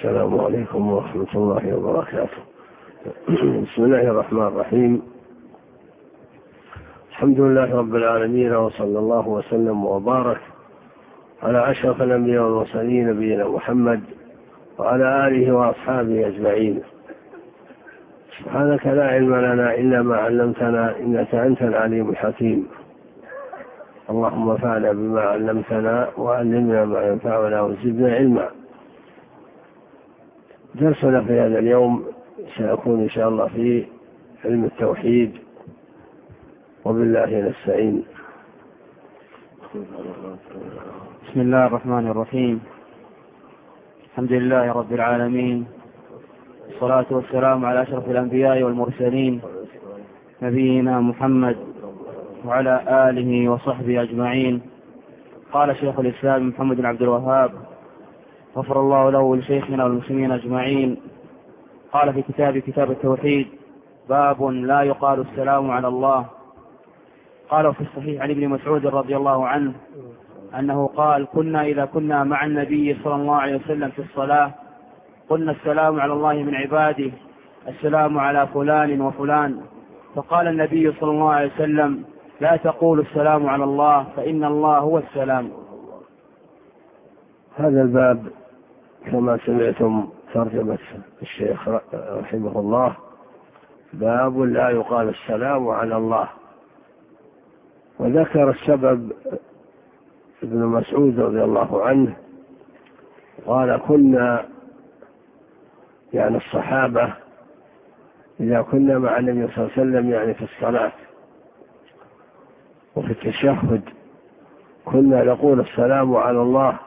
السلام عليكم ورحمة الله وبركاته. بسم الله الرحمن الرحيم. الحمد لله رب العالمين وصلى الله وسلم وبارك على أشرف الأنبياء والمرسلين نبينا محمد وعلى آله وأصحابه أجمعين. سبحانك لا علم لنا إلا ما علمتنا إنك أنت العليم الحكيم. اللهم انفعنا بما علمتنا وعلمنا ما ينفعنا وزدنا علما. درسنا في هذا اليوم سيكون إن شاء الله في علم التوحيد وبالله نستعين. بسم الله الرحمن الرحيم. الحمد لله رب العالمين والصلاة والسلام على أشرف الأنبياء والمرسلين نبينا محمد وعلى آله وصحبه أجمعين. قال شيخ الإسلام محمد بن عبد الوهاب غفر الله له ولشيخنا والمسلمين أجمعين. قال في كتاب كتاب التوحيد باب لا يقال السلام على الله. قال في الصحيح عن ابن مسعود رضي الله عنه أنه قال كنا إذا كنا مع النبي صلى الله عليه وسلم في الصلاة قلنا السلام على الله من عباده السلام على فلان وفلان. فقال النبي صلى الله عليه وسلم لا تقول السلام على الله فإن الله هو السلام. هذا الباب كما سمعتم ترجمة الشيخ رحمه الله باب لا يقال السلام على الله. وذكر السبب ابن مسعود رضي الله عنه قال كنا يعني الصحابة إذا كنا مع النبي صلى الله عليه وسلم يعني في الصلاة وفي التشهد كنا نقول السلام على الله.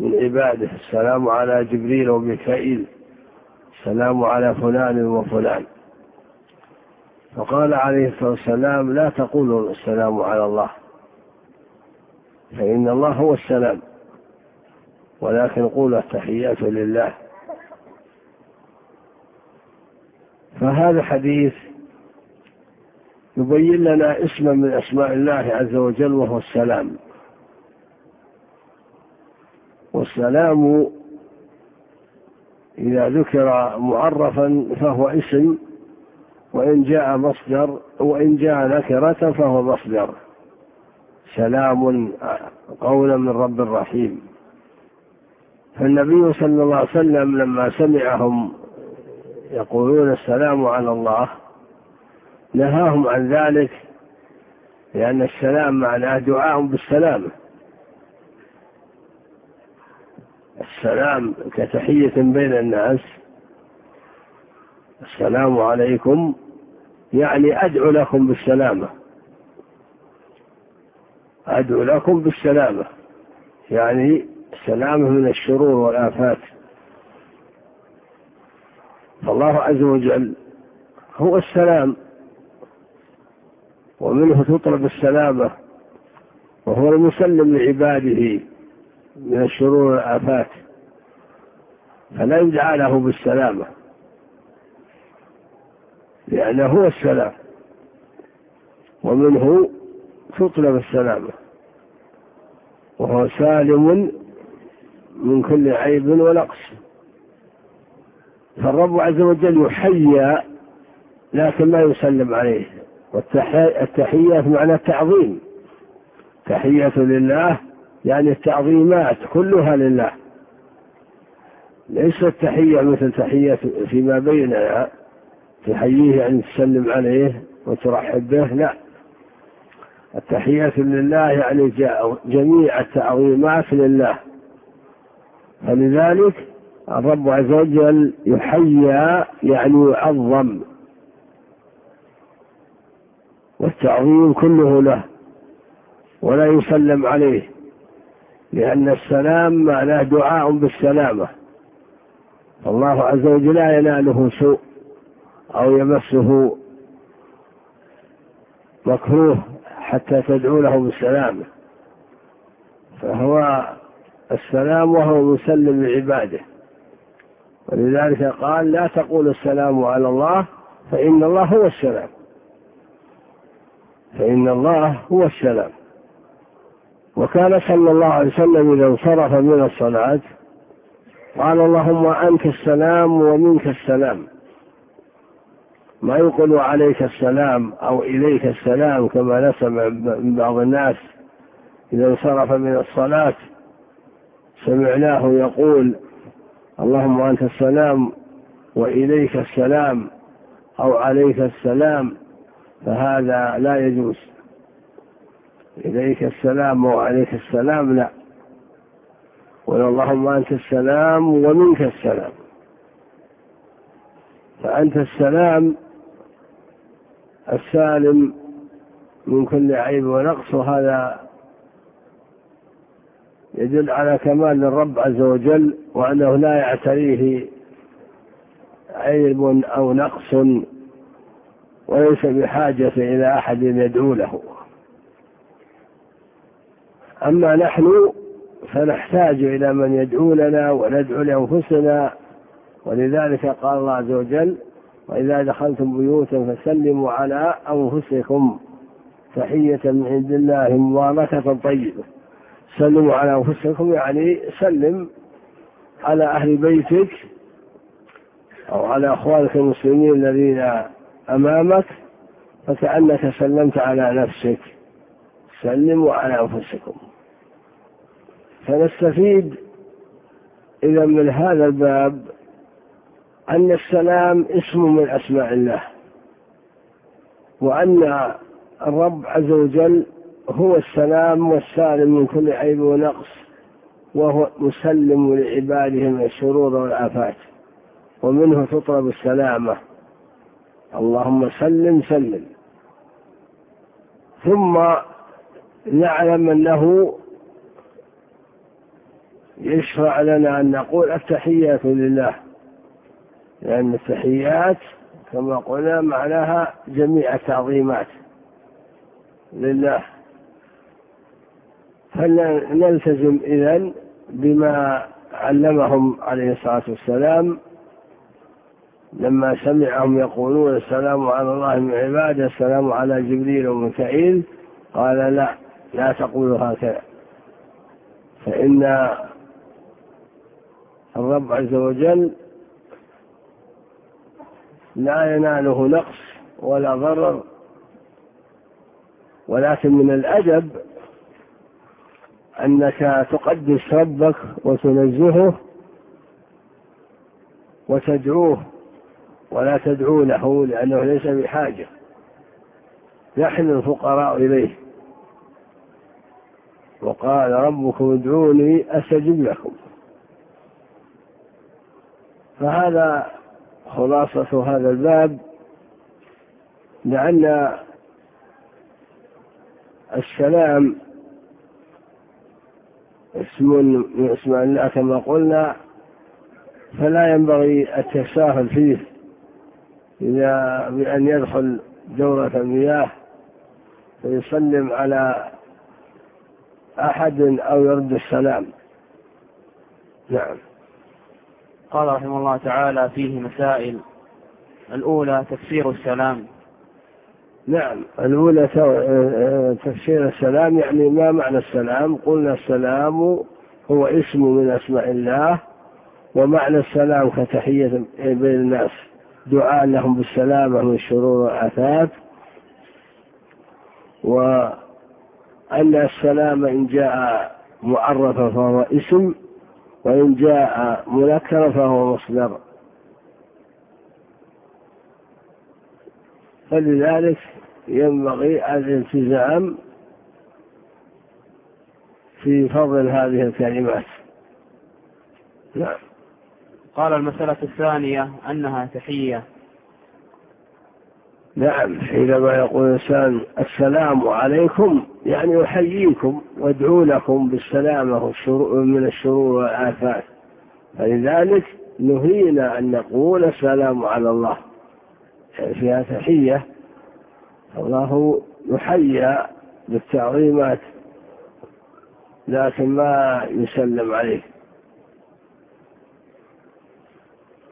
من عباده. السلام على جبريل وميكائيل. السلام على فلان وفلان. فقال عليه الصلاة والسلام لا تقولوا السلام على الله. فإن الله هو السلام. ولكن قولوا التحيات لله. فهذا حديث يبين لنا اسما من أسماء الله عز وجل وهو السلام. والسلام إذا ذكر معرفا فهو اسم وإن جاء مصدر وإن جاء نكره فهو مصدر. سلام قولا من رب رحيم فالنبي صلى الله عليه وسلم لما سمعهم يقولون السلام على الله نهاهم عن ذلك لأن السلام معناه دعاء بالسلامة السلام كتحية بين الناس. السلام عليكم. يعني أدعو لكم بالسلامة. أدعو لكم بالسلامة. يعني السلامة من الشرور والآفات. فالله عز وجل هو السلام. ومنه تطلب السلامة. وهو المسلم لعباده من الشرور والآفات. فلا يدعى له بالسلامة. لأنه هو السلام. ومنه تطلب السلامة وهو سالم من كل عيب ونقص. فالرب عز وجل يحيى لكن لا يسلم عليه. والتحية معنى التعظيم. تحية لله يعني التعظيمات كلها لله. ليس التحية مثل تحية فيما بيننا تحييه أن تسلم عليه وترحب به لا. التحية لله يعني جميع التعظيمات لله. فلذلك الرب عز وجل يحيى يعني يعظم. والتعظيم كله له ولا يسلم عليه لأن السلام معناه دعاء بالسلامة. فالله عز وجل لا يناله سوء أو يمسه مكروه حتى تدعو له بالسلامة فهو السلام وهو مسلم لعباده. ولذلك قال لا تقول السلام على الله فإن الله هو السلام. فإن الله هو السلام. وكان صلى الله عليه وسلم إذا انصرف من الصلاة قال اللهم أنت السلام ومنك السلام. ما يقول عليك السلام أو إليك السلام كما نسمع من بعض الناس إذا انصرف من الصلاة. سمعناه يقول اللهم أنت السلام وإليك السلام أو عليك السلام فهذا لا يجوز. إليك السلام وعليك السلام لا. قل اللهم أنت السلام ومنك السلام. فأنت السلام السالم من كل عيب ونقص وهذا يدل على كمال الرب عز وجل وأنه لا يعتريه عيب أو نقص وليس بحاجة إلى أحد يدعو له. أما نحن فنحتاج إلى من يدعو لنا وندعو لأنفسنا. ولذلك قال الله عز وجل وإذا دخلتم بيوتا فسلموا على أنفسكم تحية من عند الله مباركة طيبة. سلموا على أنفسكم يعني سلم على أهل بيتك أو على أخوانك المسلمين الذين أمامك فكأنك سلمت على نفسك. سلموا على أنفسكم. فنستفيد إذا من هذا الباب أن السلام اسم من أسماء الله وأن الرب عز وجل هو السلام والسالم من كل عيب ونقص وهو مسلم لعباده من الشرور والآفات ومنه تطلب السلامة. اللهم سلم سلم. ثم نعلم أنه يشرع لنا أن نقول التحيات لله. لأن التحيات كما قلنا معناها جميع التعظيمات لله. فلنلتزم إذن بما علمهم عليه الصلاة والسلام. لما سمعهم يقولون السلام على الله من عباده السلام على جبريل وميكائيل قال لا لا تقولوا هكذا. فإن الرب عز وجل لا يناله نقص ولا ضرر ولكن من الأدب أنك تقدس ربك وتنزهه وتدعوه ولا تدعو له لأنه ليس بحاجة. نحن الفقراء إليه. وقال ربكم ادعوني أستجب لكم. فهذا خلاصة هذا الباب لأن السلام اسم من اسماء الله كما قلنا فلا ينبغي التساهل فيه إذا بأن يدخل دورة المياه فيسلم على أحد أو يرد السلام. نعم. قال رحمه الله تعالى فيه مسائل. الأولى تفسير السلام. نعم الأولى تفسير السلام يعني ما معنى السلام؟ قلنا السلام هو اسم من أسماء الله ومعنى السلام كتحية بين الناس دعاء لهم بالسلامة من شرور والآفات. وأن السلام إن جاء معرفا فهو اسم وإن جاء منكرا فهو مصدر. فلذلك ينبغي الالتزام في فضل هذه الكلمات. نعم. قال المسألة الثانية أنها تحية. نعم حينما يقول الإنسان السلام عليكم يعني أحييكم وأدعو لكم بالسلامة من الشرور والآفات. فلذلك نهينا أن نقول السلام على الله. يعني فيها تحية الله يحيى بالتعظيمات لكن ما يسلم عليه.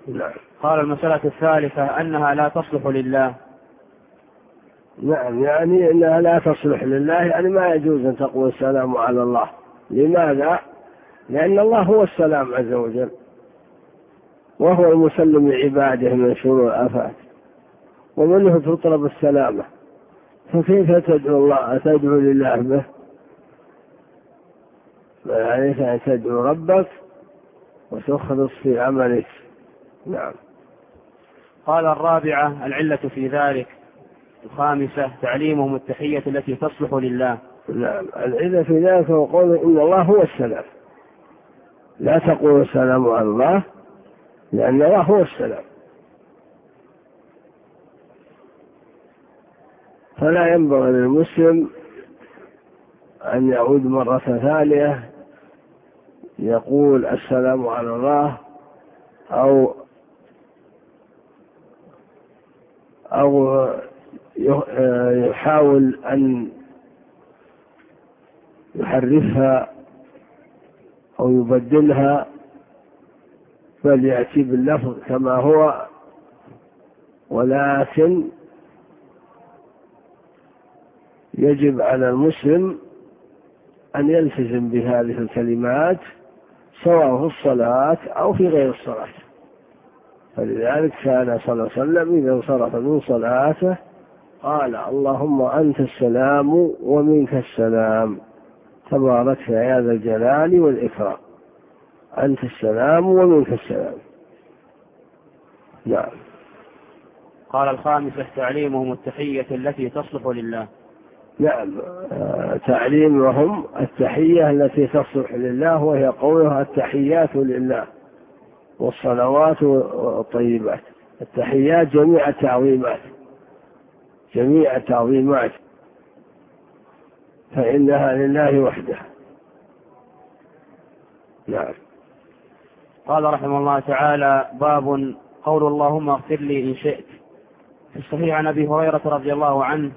نعم. قال المسألة الثالثة أنها لا تصلح لله. نعم يعني إنها لا تصلح لله يعني ما يجوز أن تقول السلام على الله. لماذا؟ لأن الله هو السلام عز وجل وهو المسلم لعباده من شرور الآفات ومنه تطلب السلامة. فكيف تدعو الله تدعو لله به؟ عليك أن تدعو ربك وتخلص في عملك. نعم. قال الرابعة العلة في ذلك. الخامسة تعليمهم التحية التي تصلح لله. نعم في ذلك هو قوله إن الله هو السلام. لا تقول السلام على الله لأن الله هو السلام. فلا ينبغي للمسلم أن يعود مرة ثانية يقول السلام على الله أو أو يحاول أن يحرفها أو يبدلها بل يأتي باللفظ كما هو ولكن يجب على المسلم أن يلتزم بهذه الكلمات سواء في الصلاة أو في غير الصلاة. فلذلك كان صلى الله عليه وسلم إذا انصرف من صلاته قال اللهم أنت السلام ومنك السلام. تبارك يا ذا الجلال والإكرام. أنت السلام ومنك السلام. نعم. قال الخامسة تعليمهم التحية التي تصلح لله. نعم. تعليمهم التحية التي تصلح لله وهي قولها التحيات لله والصلوات والطيبات. التحيات جميع التعظيمات. جميع التعظيمات فإنها لله وحده نعم. قال رحمه الله تعالى باب قول اللهم اغفر لي إن شئت. في الصحيح عن أبي هريرة رضي الله عنه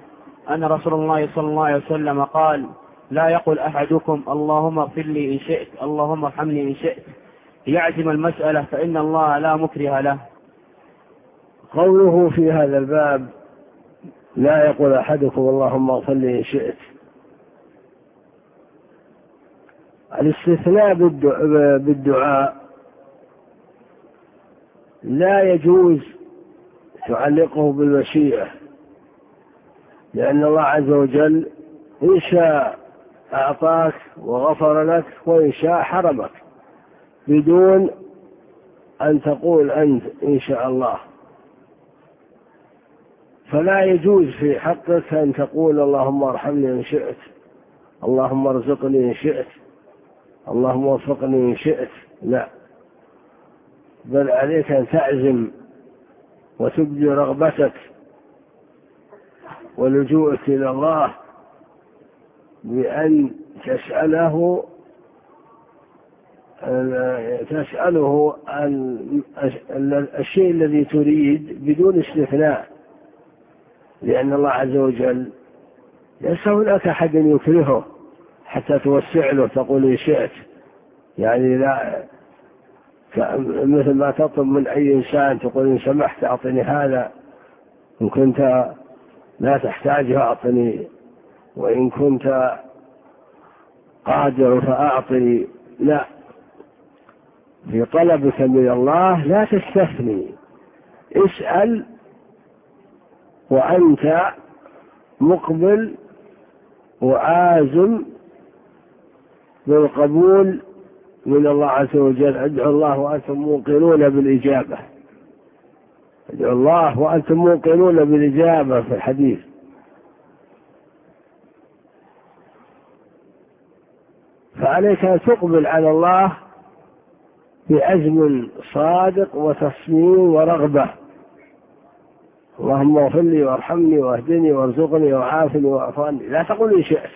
أن رسول الله صلى الله عليه وسلم قال لا يقل أحدكم اللهم اغفر لي إن شئت اللهم ارحمني إن شئت. يعزم المسألة فإن الله لا مكره له. قوله في هذا الباب لا يقول أحدكم اللهم اغفر لي إن شئت. الاستثناء بالدعاء لا يجوز تعلقه بالمشيئة لأن الله عز وجل إن شاء أعطاك وغفر لك وإن شاء حرمك بدون أن تقول أنت إن شاء الله. فلا يجوز في حقك أن تقول اللهم ارحمني إن شئت اللهم ارزقني إن شئت اللهم وفقني إن شئت لا. بل عليك أن تعزم وتبدي رغبتك ولجوءك إلى الله بأن تسأله تسأله الشيء الذي تريد بدون استثناء. لأن الله عز وجل ليس هناك أحد يكرهه حتى توسع له تقول إن شئت. يعني لا مثل ما تطلب من أي إنسان تقول إن سمحت أعطني هذا إن كنت لا تحتاجه أعطني وإن كنت قادر فأعطني لا. في طلبك من الله لا تستثني. اسأل وأنت مقبل وعازم بالقبول من الله عز وجل. ادعوا الله وأنتم موقنون بالإجابة. ادعوا الله وأنتم موقنون بالإجابة في الحديث. فعليك أن تقبل على الله بعزم صادق وتصميم ورغبة. اللهم اغفر لي وارحمني واهدني وارزقني وعافني واعف عني. لا تقل إن شئت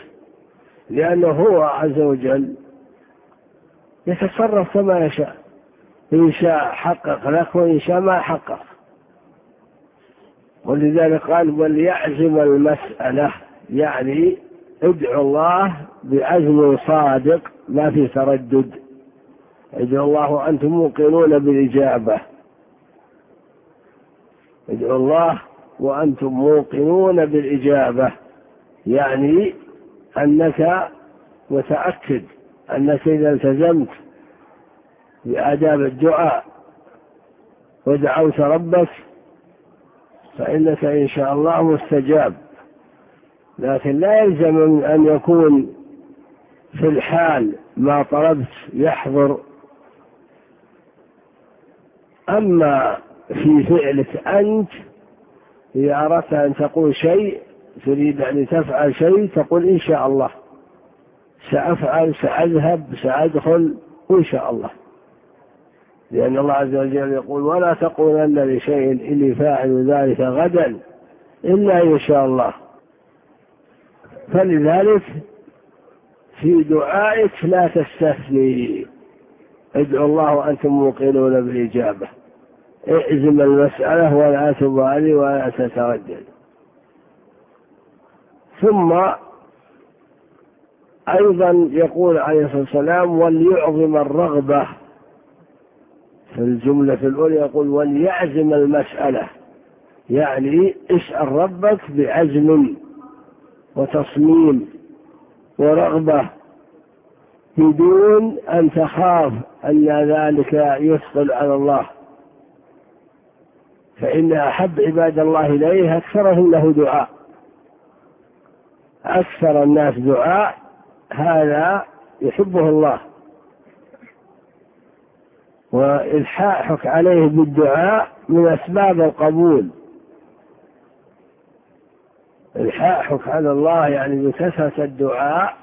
لأنه هو عز وجل يتصرف كما يشاء. إن شاء حقق لك وإن شاء ما حقق. ولذلك قال وليعزم المسألة. يعني ادعو الله بعزم صادق ما في تردد. ادعو الله وأنتم موقنون بالإجابة. ادعو الله وأنتم موقنون بالإجابة. يعني أنك متأكد أنك إذا التزمت بآداب الدعاء ودعوت ربك فإنك إن شاء الله مستجاب. لكن لا يلزم أن يكون في الحال ما طلبت يحضر. أما في فعلك أنت إذا أردت أن تقول شيء تريد أن تفعل شيء تقول إن شاء الله. سأفعل سأذهب سأدخل إن شاء الله. لأن الله عز وجل يقول ولا تقولن لشيء إني فاعل ذلك غدا إلا إن شاء الله. فلذلك في دعائك لا تستثني. ادعوا الله وأنتم موقنون بالإجابة. اعزم المسألة ولا تبالي ولا تتردد. ثم أيضا يقول عليه الصلاة والسلام وليعظم الرغبة. في الجملة الأولى يقول وليعزم المسألة. يعني اسأل ربك بعزم وتصميم ورغبة بدون أن تخاف أن ذلك يثقل على الله. فإن أحب عباد الله إليه أكثرهم له دعاء. أكثر الناس دعاء هذا يحبه الله. وإلحاحك عليه بالدعاء من أسباب القبول. إلحاحك على الله يعني بكثرة الدعاء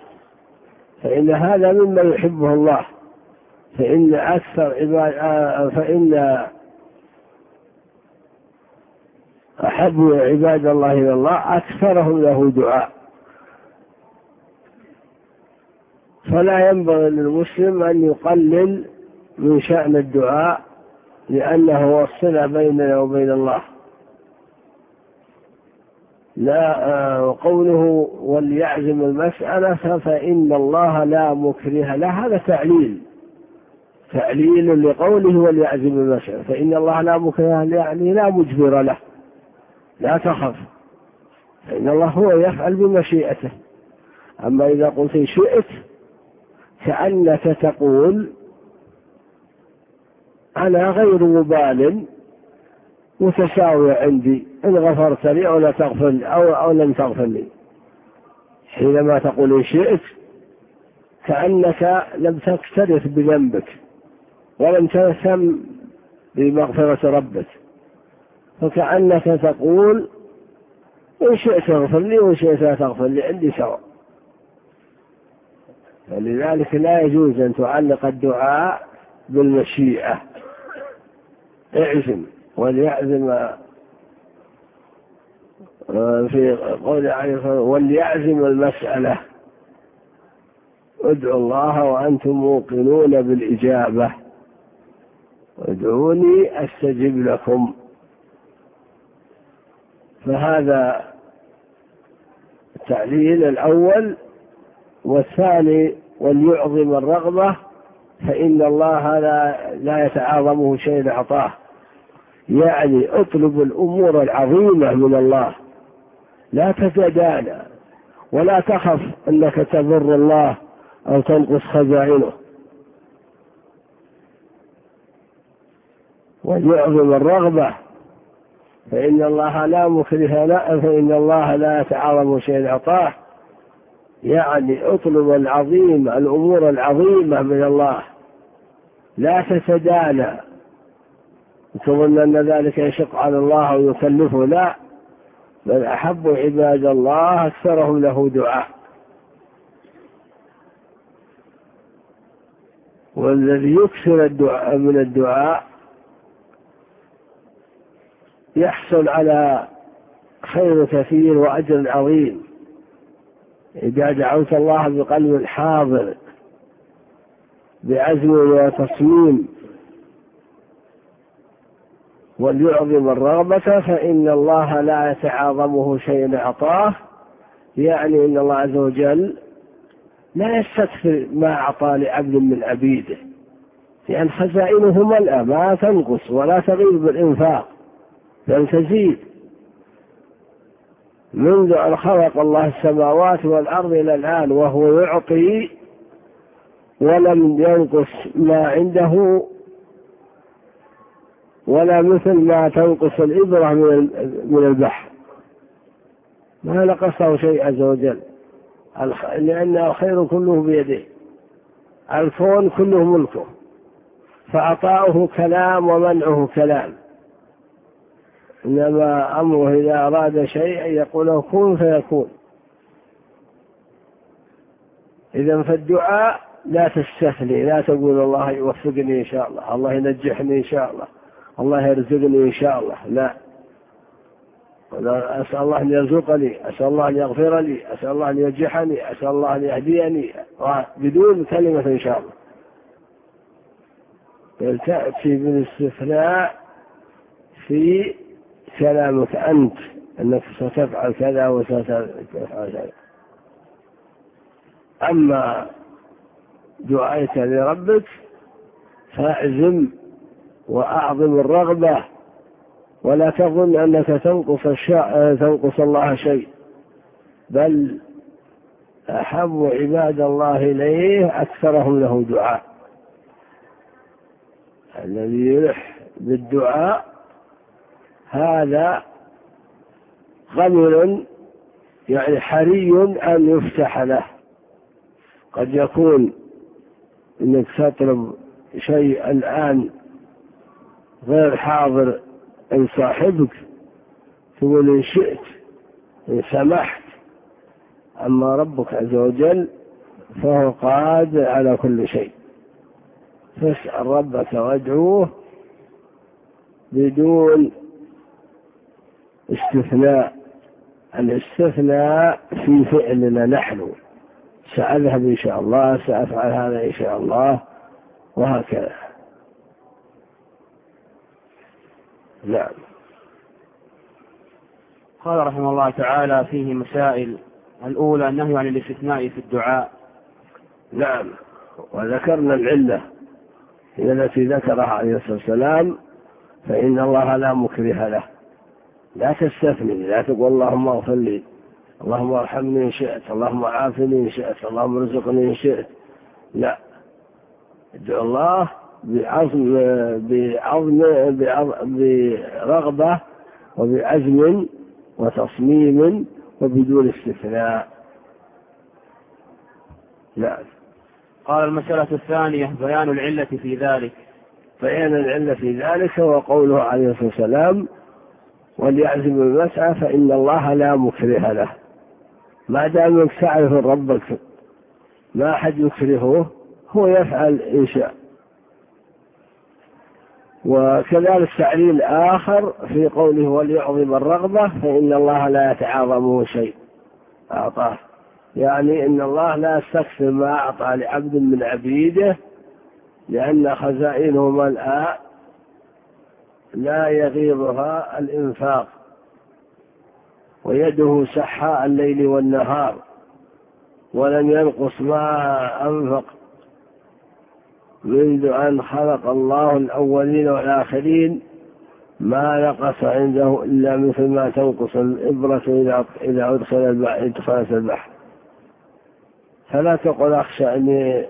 فإن هذا مما يحبه الله. فإن أكثر عباد فإن أحب عباد الله إلى الله أكثرهم له دعاء. فلا ينبغي للمسلم أن يقلل من شأن الدعاء لأنه هو الصلة بيننا وبين الله. لا آه، وقوله وليعزم المسألة فإن الله لا مكره له. هذا تعليل. تعليل لقوله وليعزم المسألة. فإن الله لا مكره يعني لا مجبر له. لا تخف. فإن الله هو يفعل بمشيئته. أما إذا قلت شئت كأنك تقول أنا غير مبال متساوية عندي. إن غفرت لي أو لا تغفر أو, أو لم تغفر لي. حينما تقول إن شئت كأنك لم تكترث بذنبك ولم تهتم بمغفرة ربك. فكأنك تقول إن شئت اغفر لي وإن شئت لا تغفر لي عندي سواء. فلذلك لا يجوز أن تعلق الدعاء بالمشيئة. اعزم وليعزم آه، في قول عليه وليعزم المسألة. ادعوا الله وأنتم موقنون بالإجابة. ادعوني أستجب لكم. فهذا التعليل الأول والثاني وليعظم الرغبة فإن الله لا, لا يتعاظمه شيء أعطاه. يعني اطلب الأمور العظيمة من الله. لا تتدانى ولا تخف أنك تضر الله أو تنقص خزائنه. وليعظم الرغبة فإن الله لا مكره لا فإن الله لا يتعاظم شيء أعطاه. يعني اطلب العظيم الأمور العظيمة من الله. لا تتدانى تظن أن ذلك يشق على الله أو يكلفه لا. بل أحب عباد الله أكثرهم له دعاء. والذي يكثر الدعاء من الدعاء يحصل على خير كثير وأجر عظيم. إذا دعوت الله بقلب حاضر بعزم وتصميم وليعظم الرغبة فإن الله لا يتعاظمه شيء أعطاه. يعني إن الله عز وجل لا يستكثر ما أعطى لعبد من عبيده لأن خزائنه ملأى ما تنقص ولا تغيب بالإنفاق. بل تزيد. منذ أن خلق الله السماوات والأرض إلى الآن وهو يعطي ولم ينقص ما عنده ولا مثل ما تنقص الإبرة من البحر. ما نقصه شيء عز وجل. لأن الخير كله بيده. الكون كله ملكه. فعطاؤه كلام ومنعه كلام. إنما أمره إذا أراد شيئا يقول كن فيكون. إذا فالدعاء لا تستثني لا تقول الله يوفقني إن شاء الله الله ينجحني إن شاء الله الله يرزقني إن شاء الله لا. أسأل الله أن يرزقني أسأل الله أن يغفر لي أسأل الله أن ينجحني أسأل الله أن يهديني بدون كلمة إن شاء الله. بل تأتي بالإستثناء في كلامك أنت أنك ستفعل كذا وستفعل كذا. أما دعيت لربك فاعزم وأعظم الرغبة ولا تظن أنك تنقص الشاء تنقص الله شيء. بل أحب عباد الله إليه أكثرهم له دعاء. الذي يلح بالدعاء هذا غمر يعني حري أن يفتح له. قد يكون إنك تطلب شيء الآن غير حاضر ان صاحبك تقول إن شئت إن سمحت أما ربك عز وجل فهو قادر على كل شيء. فاسأل ربك وادعوه بدون استثناء الاستثناء في فعلنا نحن. سأذهب إن شاء الله سأفعل هذا إن شاء الله وهكذا. نعم. قال رحمه الله تعالى فيه مسائل الأولى النهي عن الاستثناء في الدعاء. نعم. وذكرنا العلة. هي التي ذكرها عليه الصلاة والسلام فإن الله لا مكره له. لا تستثني لا تقول اللهم اغفر لي اللهم ارحمني إن شئت اللهم عافني إن شئت اللهم ارزقني إن شئت. لا. ادعو الله بعظم بعظم برغبة وبعزم وتصميم وبدون استثناء. نعم قال المسألة الثانية بيان العلة في ذلك. بيان العلة في ذلك وقوله عليه الصلاة والسلام وليعزم المسعى فإن الله لا مكره له. ما دام انك تعرف ربك ما أحد يكرهه هو يفعل إن شاء. وكذلك تعليل آخر في قوله وليعظم الرغبة فإن الله لا يتعاظمه شيء. أعطاه. يعني إن الله لا يستكثر ما أعطى لعبد من عبيده لأن خزائنه ملأى لا يغيضها الإنفاق. ويده سحاء الليل والنهار ولم ينقص ما أنفق. منذ أن خلق الله الأولين والآخرين ما نقص عنده إلا مثل ما تنقص الإبرة إذا أدخل البحر دخلت البحر. فلا تقل أخشى أني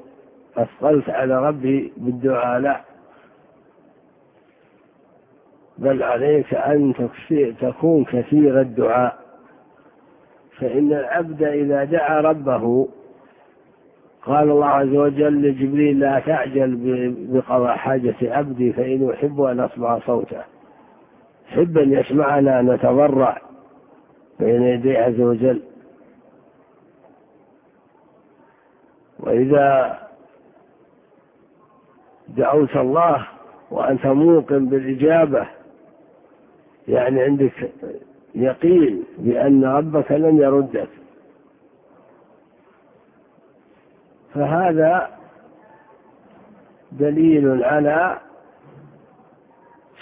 أثقلت على ربي بالدعاء لا. بل عليك أن تكون كثير الدعاء. فإن العبد إذا دعا ربه قال الله عز وجل لجبريل لا تعجل بقضاء حاجة عبدي فإنه يحب أن أسمع صوته. يحب أن يسمعنا نتضرع بين يديه عز وجل. وإذا دعوت الله وأنت موقن بالإجابة يعني عندك يقين بأن ربك لن يردك. فهذا دليل على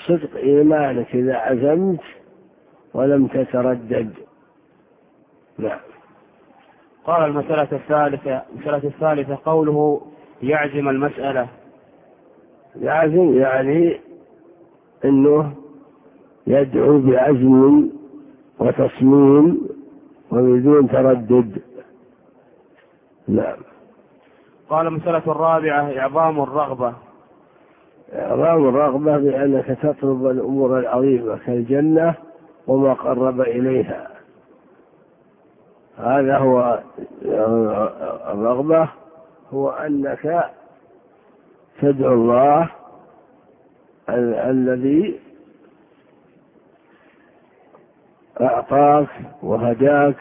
صدق إيمانك إذا عزمت ولم تتردد. نعم. قال المسألة الثالثة المسألة الثالثة قوله يعزم المسألة. يعزم يعني أنه يدعو بعزم وتصميم وبدون تردد. نعم. قال المسألة الرابعة إعظام الرغبة. إعظام الرغبة بأنك تطلب الأمور العظيمة كالجنة وما قرب إليها. هذا هو الرغبة هو أنك تدعو الله الذي أعطاك وهداك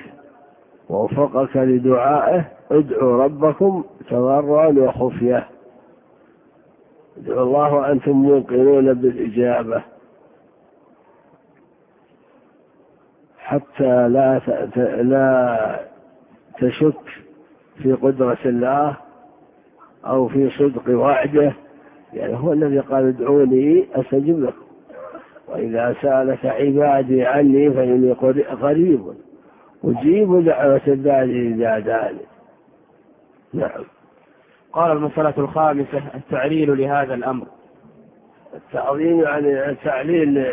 ووفقك لدعائه ادعوا ربكم تضرعا وخفية. ادعوا الله وأنتم موقنون بالإجابة. حتى لا لا تشك في قدرة الله أو في صدق وعده. يعني هو الذي قال ادعوني أستجب لكم. وإذا سألك عبادي عني فإني قريب. أجيب دعوة الداعي إذا دعاني نعم. قال المسألة الخامسة التعليل لهذا الأمر. التعظيم يعني التعليل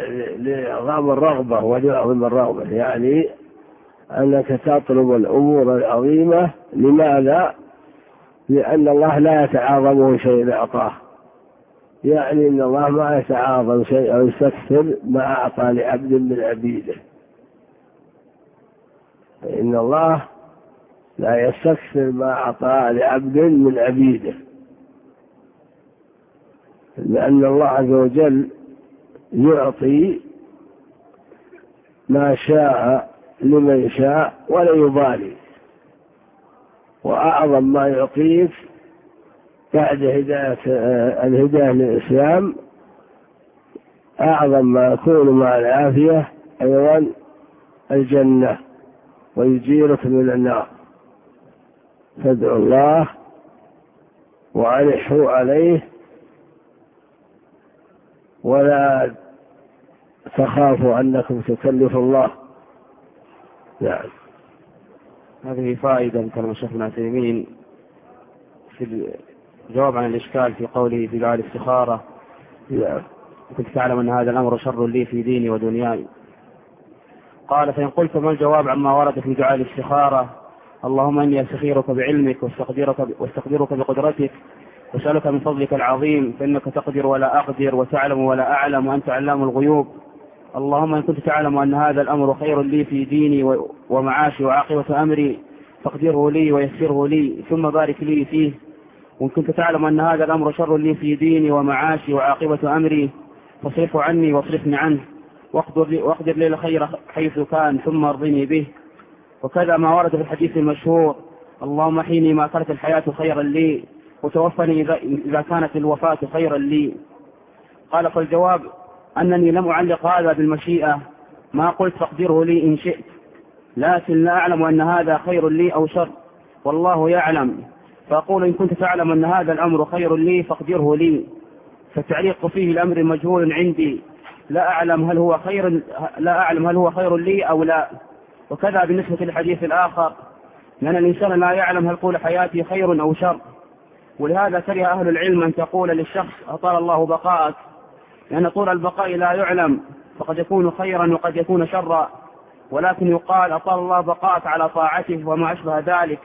لعظام الرغبة ولعظم الرغبة. يعني أنك تطلب الأمور العظيمة. لماذا؟ لأن الله لا يتعاظمه شيء أعطاه. يعني أن الله ما يتعاظم شيء أو يستكثر ما أعطى لعبد من عبيده. فإن الله لا يستكثر ما أعطى لعبد من عبيده. لأن الله عز وجل يعطي ما شاء لمن شاء ولا يبالي. وأعظم ما يعطيك بعد هداية الهداية للإسلام أعظم ما يكون مع العافية أيضا الجنة ويجيرك من النار. فادعوا الله وألحوا عليه ولا تخافوا أنكم تكلفوا الله. نعم. هذه فائدة الشيخ ابن عثيمين في الجواب عن الإشكال في قوله في دعاء الاستخارة نعم. كنت تعلم أن هذا الأمر شر لي في ديني ودنياي. قال فإن قلت ما الجواب عما ورد في دعاء الاستخارة اللهم إني أستخيرك بعلمك واستقدرك, واستقدرك بقدرتك وأسألك من فضلك العظيم فإنك تقدر ولا أقدر وتعلم ولا أعلم وأنت علام الغيوب. اللهم إن كنت تعلم أن هذا الأمر خير لي في ديني ومعاشي وعاقبة أمري فاقدره لي ويسره لي ثم بارك لي فيه. وإن كنت تعلم أن هذا الأمر شر لي في ديني ومعاشي وعاقبة أمري فاصرفه عني واصرفني عنه. واقدر لي, واقدر لي الخير حيث كان ثم أرضني به. وكذا ما ورد في الحديث المشهور اللهم حيني ما كانت الحياة خيرا لي وتوفني إذا, كانت الوفاة خيرا لي. قال فالجواب أنني لم أعلق هذا بالمشيئة. ما قلت فاقدره لي إن شئت. لكن لا أعلم أن هذا خير لي أو شر. والله يعلم. فأقول إن كنت تعلم أن هذا الأمر خير لي فاقدره لي. فالتعليق فيه الأمر مجهول عندي. لا أعلم هل هو خير لا أعلم هل هو خير لي أو لا. وكذا بالنسبة للحديث الآخر. لأن الإنسان لا يعلم هل طول حياتي خير أو شر. ولهذا كره أهل العلم أن تقول للشخص أطال الله بقاءك. لأن طول البقاء لا يعلم. فقد يكون خيرا وقد يكون شرا. ولكن يقال أطال الله بقاءك على طاعته وما أشبه ذلك.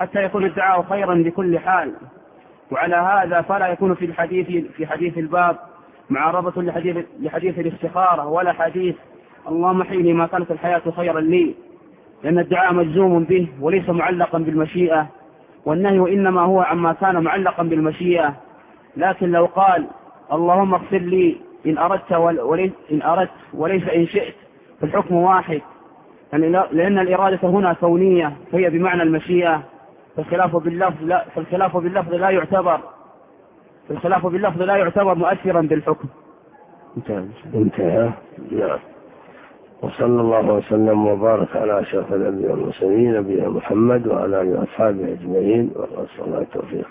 حتى يكون الدعاء خيرا بكل حال. وعلى هذا فلا يكون في الحديث في حديث الباب معارضة لحديث, لحديث الاستخارة ولا حديث اللهم حيني ما كانت الحياة خيرا لي لأن الدعاء مجزوم به وليس معلقا بالمشيئة. والنهي إنما هو عما كان معلقا بالمشيئة. لكن لو قال اللهم اغفر لي إن أردت وليس إن أردت وليس إن شئت فالحكم واحد. يعني لأن الإرادة هنا كونية فهي بمعنى المشيئة. فالخلاف باللفظ لا فالخلاف باللفظ لا يعتبر الخلاف باللفظ لا يعتبر مؤثرا بالحكم. انتهى. انتهى. وصلى الله وسلم وبارك على أشرف الأنبياء والمرسلين نبينا محمد وعلى آله وأصحابه أجمعين. والله التوفيق